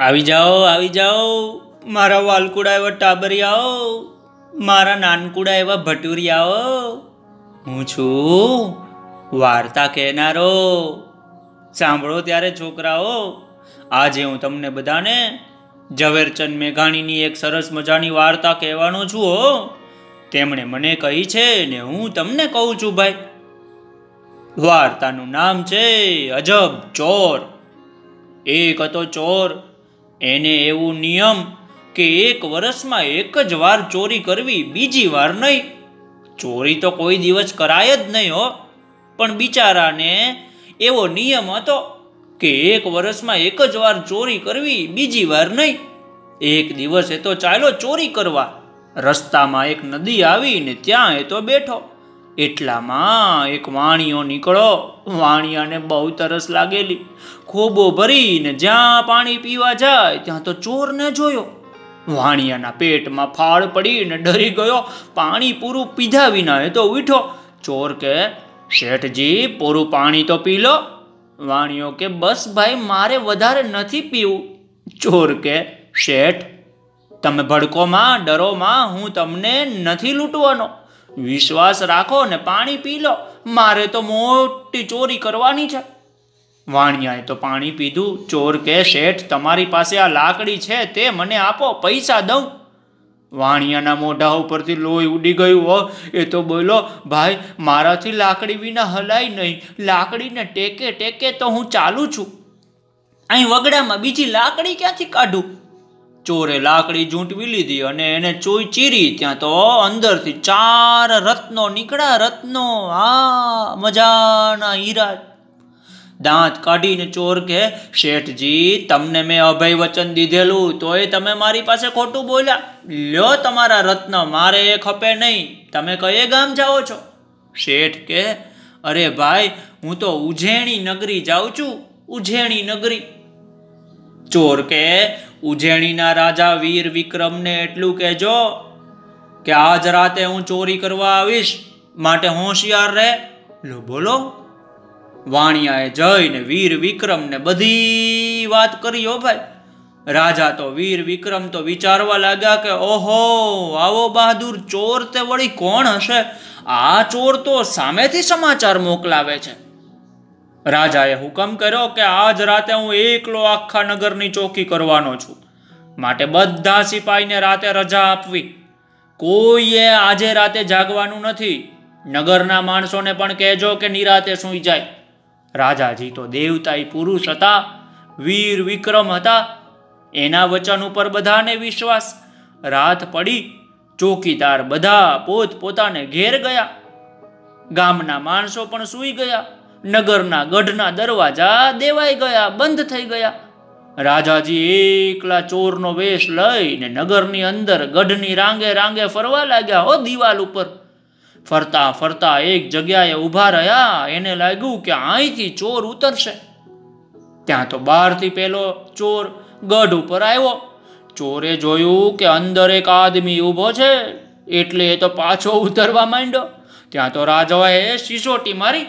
આવી જાઓ આવી જાઓ. મારા વાલકુડા એવા ટાબરિયાઓ, મારા નાનકુડા એવા ભટુરિયાઓ. હું છું વાર્તા કહેનારો. સાંભળો ત્યારે છોકરાઓ, આજે હું તમને બધાને ઝવેરચંદ મેઘાણીની એક સરસ મજાની વાર્તા કહેવાનો છું, હો. તેમણે મને કહી છે ને હું તમને કહું છું, ભાઈ. વાર્તાનું નામ છે અજબ ચોર. એક હતો ચોર એને એવું નિયમ કે એક વર્ષમાં એક જ વાર ચોરી કરવી બીજી વાર નહીં. ચોરી તો કોઈ દિવસ કરાય જ નહીં હો. પણ બિચારાને એવો નિયમ હતો કે એક વર્ષમાં એક જ વાર ચોરી કરવી બીજી વાર નહીં. એક દિવસ એ તો ચાલ્યો ચોરી કરવા. રસ્તામાં એક નદી આવીને ત્યાં એ તો બેઠો. એટલામાં એક વાણિયો નીકળો. વાણિયાને બહુ તરસ લાગેલી. ખોબો ભરીને જ્યાં પાણી પીવા જાય, ત્યાં તો ચોરને જોયો. વાણિયાના પેટમાં ફાળ પડીને ડરી ગયો. પાણી પૂરું પીધા વિના એ તો ઉઠો ચોર કે, શેઠજી, પૂરું પાણી તો પી લો. વાણિયો કે, બસ ભાઈ, મારે વધારે નથી પીવું. ચોર કે, શેઠ, તમે ભડકોમાં, ડરોમાં હું તમને નથી લૂંટવાનો. વિશ્વાસ રાખો ને પાણી પી લો. મારે તો મોટી ચોરી કરવાની છે. વાણિયાએ તો પાણી પીધું. ચોર કે શેઠ, તમારી પાસે આ લાકડી છે, તે મને આપો, પૈસા દઉં. વાણિયાના મોઢા ઉપરથી લોહી ઉડી ગયું હો. એ તો બોલો, ભાઈ, મારાથી લાકડી વિના હલાય નહીં. લાકડીને ટેકે ટેકે તો હું ચાલું છું. અહીં વગડામાં બીજી લાકડી ક્યાંથી કાઢું? ચોરે લાકડી ઝૂંટવી લીધી અને એને ચોઈ ચીરી ત્યાં તો અંદરથી ચાર રત્નો નીકળ્યા રત્નો. આ મજાના હીરા. દાંત કાઢીને ચોર કે શેઠજી, તમને મેં અભય વચન દીધેલું, તોય તમે મારી પાસે ખોટું બોલ્યા. લ્યો તમારા રત્ન, મારે એ ખપે નહીં. તમે કયે ગામ જાઓ છો? શેઠ કે અરે ભાઈ, હું તો ઉજેણી નગરી જાઉં છું, ઉજેણી નગરી. ચોર કે ઉજેણીના રાજા વીર વિક્રમને એટલું કહેજો કે આજ રાતે હું ચોરી કરવા આવીશ, માટે હોશિયાર રહે. લો, બોલો. વાણિયાએ જઈને વીર વિક્રમને બધી વાત કરી, હો ભાઈ. રાજા તો વીર વિક્રમ તો વિચારવા લાગ્યા કે, ઓહો, આવો બહાદુર ચોર તે વળી કોણ હશે? આ ચોર તો સામેથી સમાચાર મોકલાવે છે. રાજાએ હુકમ કર્યો કે આજ રાતે હું એકલો આખા નગરની ચોકી કરવાનો છું. માટે બધા સિપાહીને રાતે રજા આપવી. કોઈએ આજે રાતે જાગવાનું નથી. નગરના માણસોને પણ કહેજો કે નિરાતે સૂઈ જાય. રાજાજી તો દેવતાઈ પુરુષ હતા, વીર વિક્રમ હતા. એના વચન ઉપર બધાને વિશ્વાસ. રાત પડી, ચોકીદાર બધા પોત પોતાને ઘેર ગયા. ગામના માણસો પણ સૂઈ ગયા. નગરના ગઢના દરવાજા દેવાઈ ગયા, બંધ થઈ ગયા. રાજાજી એકલા ચોરનો વેશ લઈને નગરની અંદર ગઢની રાંગે રાંગે ફરવા લાગ્યા હો દિવાલ ઉપર. ફરતા ફરતા એક જગ્યાએ ઊભા રહ્યા, એને લાગ્યું કે અહીંથી ચોર ઉતરશે. ત્યાં તો બહારથી પેલો ચોર ગઢ ઉપર આવ્યો. ચોરે જોયું કે અંદર એક આદમી ઊભો છે, એટલે એ તો પાછો ઉતરવા માંડ્યો. ત્યાં તો રાજાએ સિસોટી મારી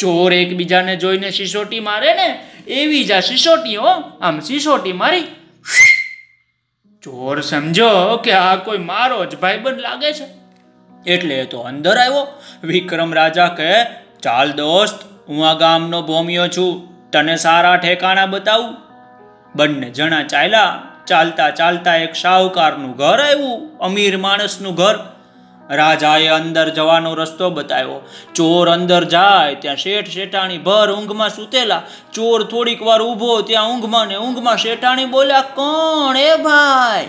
ચોર એકબીજાને જોઈને સિસોટી મારે ને, એવી જ આ સિસોટી હો. આમ સિસોટી મારી. ચોર સમજો કે આ કોઈ મારો જ ભાઈબંધ લાગે છે. એટલે એ તો અંદર આવ્યો. વિક્રમ રાજા કહે, ચાલ દોસ્ત, હું આ ગામનો ભોમિયો છું. તને સારા ઠેકાણા બતાવું. બંને જણા ચાલ્યા. ચાલતા ચાલતા એક શાહુકારનું ઘર આવ્યું. અમીર માણસનું ઘર. રાજાએ અંદર જવાનો રસ્તો બતાવ્યો. ચોર અંદર જાય, ત્યાં શેઠ શેઠાણી ભર ઊંઘમાં સૂતેલા. ચોર થોડીક વાર ઊભો, ત્યાં ઊંઘમાં ને ઊંઘમાં શેઠાણી બોલ્યા, કોણ એ ભાઈ?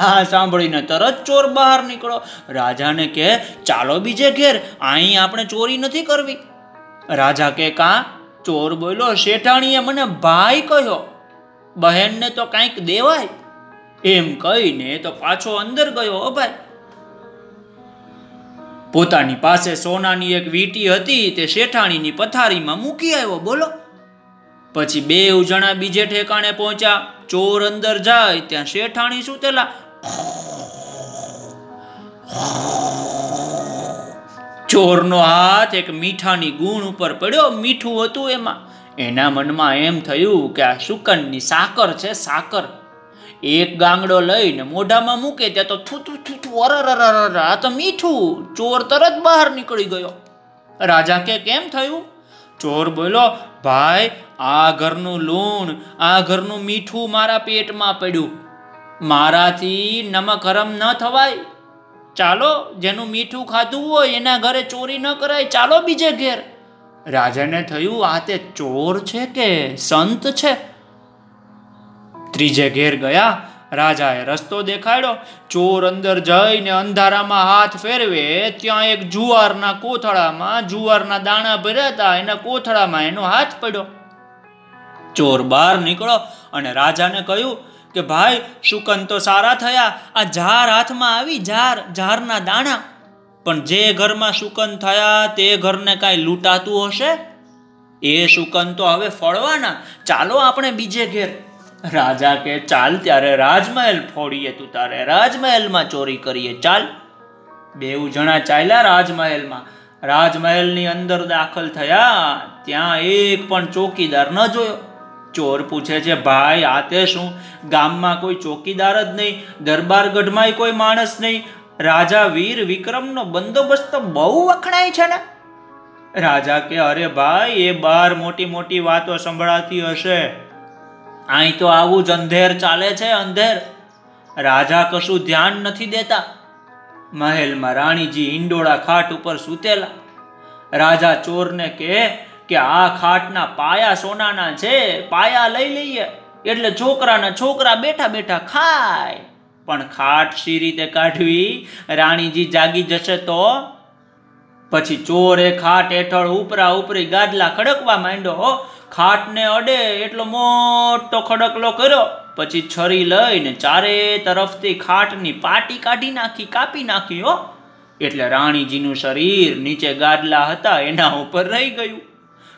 આ સાંભળીને તરત ચોર બહાર નીકળો રાજાને કે ચાલો બીજે ઘેર, અહીં આપણે ચોરી નથી કરવી. રાજા કે કા? ચોર બોલ્યો, શેઠાણીએ મને ભાઈ કહ્યો, બહેનને તો કાંઈક દેવાય. એમ કહીને તો પાછો અંદર ગયો ભાઈ પોતાની પાસે સોનાની એક વીંટી હતી, તે શેઠાણીની પથારીમાં મૂકી આવ્યો, બોલો. પછી બે જણા બીજે ઠેકાણે પહોંચ્યા, ચોર અંદર જાય, ત્યાં શેઠાણી સૂતેલા. ચોરનો હાથ એક મીઠાની ગુણ ઉપર પડ્યો, મીઠું હતું એમાં. એના મનમાં એમ થયું કે આ શુકનની સાકર છે, સાકર. એક ગાંગડો લઈને મોઢામાં મૂકે ત્યાં તો થૂથું થૂથું અરર અરર આ તો મીઠું. ચોર તરત બહાર નીકળી ગયો. રાજા કે, કેમ થયું? ચોર બોલો ભાઈ, આ ઘરનું લૂણ, આ ઘરનું મીઠું મારા પેટમાં પડ્યું. મારાથી નમક હરમ ન થવાય. ચાલો, જેનું મીઠું ખાધું હોય એના ઘરે ચોરી ન કરાય. ચાલો બીજે ઘેર. રાજાને થયું, આ તે ચોર છે કે સંત છે? ત્રીજે ઘેર ગયા, રાજાએ રસ્તો દેખાડ્યો, ચોર અંદર જઈને અંધારામાં હાથ ફેરવે, ત્યાં એક જુવારના કોથળામાં, જુવારના દાણા ભર્યા હતા, એના કોથળામાં એનો હાથ પડ્યો. ચોર બહાર નીકળો અને રાજાને કહ્યું કે, ભાઈ, શુકન તો સારા થયા, આ ઝાર હાથમાં આવી, ઝાર, ઝારના દાણા. પણ જે ઘરમાં શુકન થયા, તે ઘરને કાંઈ લૂંટાતું હશે? એ શુકન તો હવે ફળવાના. ચાલો આપણે બીજે ઘેર. રાજા કે, ચાલ ત્યારે રાજમહેલ ફોડીએ તું તારે. રાજમહેલમાં ચોરી કરીએ. ચાલ. બેઉ જણા ચાલ્યા રાજમહેલમાં. રાજમહેલની અંદર દાખલ થયા. ત્યાં એક પણ ચોકીદાર ન જોયો. ચોર પૂછે છે, ભાઈ, આ તે શું? ગામમાં કોઈ ચોકીદાર જ નહીં. દરબારગઢમાંય કોઈ માણસ નહીં. રાજા વીર વિક્રમનો બંદોબસ્ત બહુ વખણાય છે ને? રાજા કે, અરે ભાઈ, એ બાર મોટી મોટી વાતો સંભળાતી હશે. અહીં તો આવું જ અંધેર ચાલે છે, અંધેર. રાજા કશું ધ્યાન નથી દેતા. મહેલમાં રાણીજી ઈંડોળા ખાટ ઉપર સૂતેલા. રાજા ચોરને કહે કે આ ખાટના પાયા સોનાના છે, પાયા લઈ લઈએ. એટલે છોકરાના છોકરા બેઠા બેઠા ખાય. પણ ખાટ સી રીતે કાઢવી? રાણીજી જાગી જશે તો? પછી ચોરે ખાટ હેઠળ ઉપરા ઉપરી ગાદલા ખડકવા માંડ્યો. ખાટને અડે એટલો મોટો ખડકલો કર્યો. પછી છરી લઈને ચારે તરફથી ખાટની પાટી કાઢી નાખી, કાપી નાખી, હો. એટલે રાણીજીનું શરીર નીચે ગાદલા હતા, એના ઉપર રહી ગયું.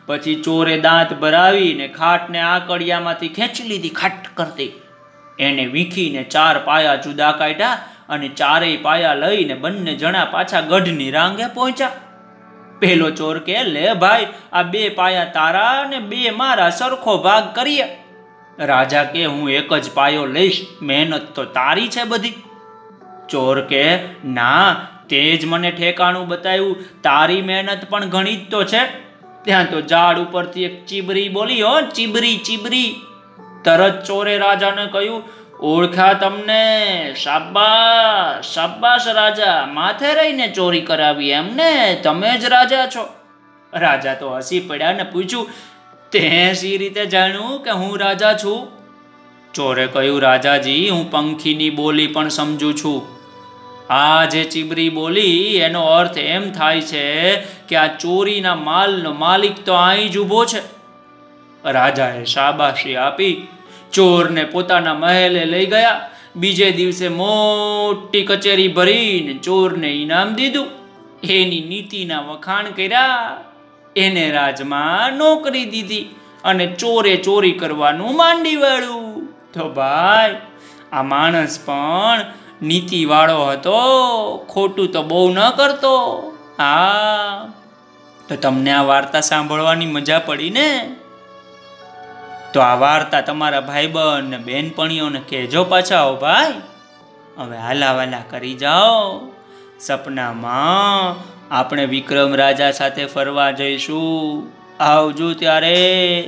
પછી ચોરે દાંત ભરાવીને ખાટને આ કડિયામાંથી ખેંચી લીધી, ખાટ કરતી. એને વીખીને ચાર પાયા જુદા કાઢ્યા અને ચારેય પાયા લઈને બંને જણા પાછા ગઢની રાંગે પહોંચ્યા. પેલો ચોર કે, લે ભાઈ, આ બે પાયા તારા અને બે મારા સરખો ભાગ કરીએ. રાજા કે, હું એક જ પાયો લઈશ, મહેનત તો તારી છે બધી. ચોર કે, ના, તે જ મને ઠેકાણું બતાવ્યું, તારી મહેનત પણ ઘણી જ તો છે. ત્યાં તો ઝાડ ઉપરથી એક ચીબરી બોલી, હો, ચીબરી ચીબરી. તરત ચોરે રાજાને કહ્યું ઓળખ્યા તમને. શાબાશ શાબાશ રાજા. માથે રહીને ચોરી કરાવી એમને. તમે જ રાજા છો. રાજા તો હસી પડ્યા ને પૂછ્યું, તે સી રીતે જાણ્યું કે હું રાજા છું? ચોરે કહ્યું, રાજાજી, હું પંખીની બોલી પણ સમજુ છું. આ જે ચીબરી બોલી, એનો અર્થ એમ થાય છે કે આ ચોરીના માલનો માલિક તો અહીં જ ઊભો છે. રાજાએ શાબાશી આપી ચોરને પોતાના મહેલે લઈ ગયા. બીજે દિવસે મોટી કચેરી ભરીને ચોરને ઇનામ દીધું. એની નીતિના વખાણ કર્યા. એને રાજમાં નોકરી દીધી અને ચોરે ચોરી કરવાનું માંડી વાળું તો ભાઈ, આ માણસ પણ નીતિવાળો હતો, ખોટું તો બહુ ન કરતો. હા, તો તમને આ વાર્તા સાંભળવાની મજા પડી ને? તો આ વાર્તા તમારા ભાઈબંધ ને બેનપણીઓને કહેજો પાછા હો ભાઈ. હવે હાલાવાલા કરી જાઓ. સપનામાં આપણે વિક્રમ રાજા સાથે ફરવા જઈશું. આવજો ત્યારે.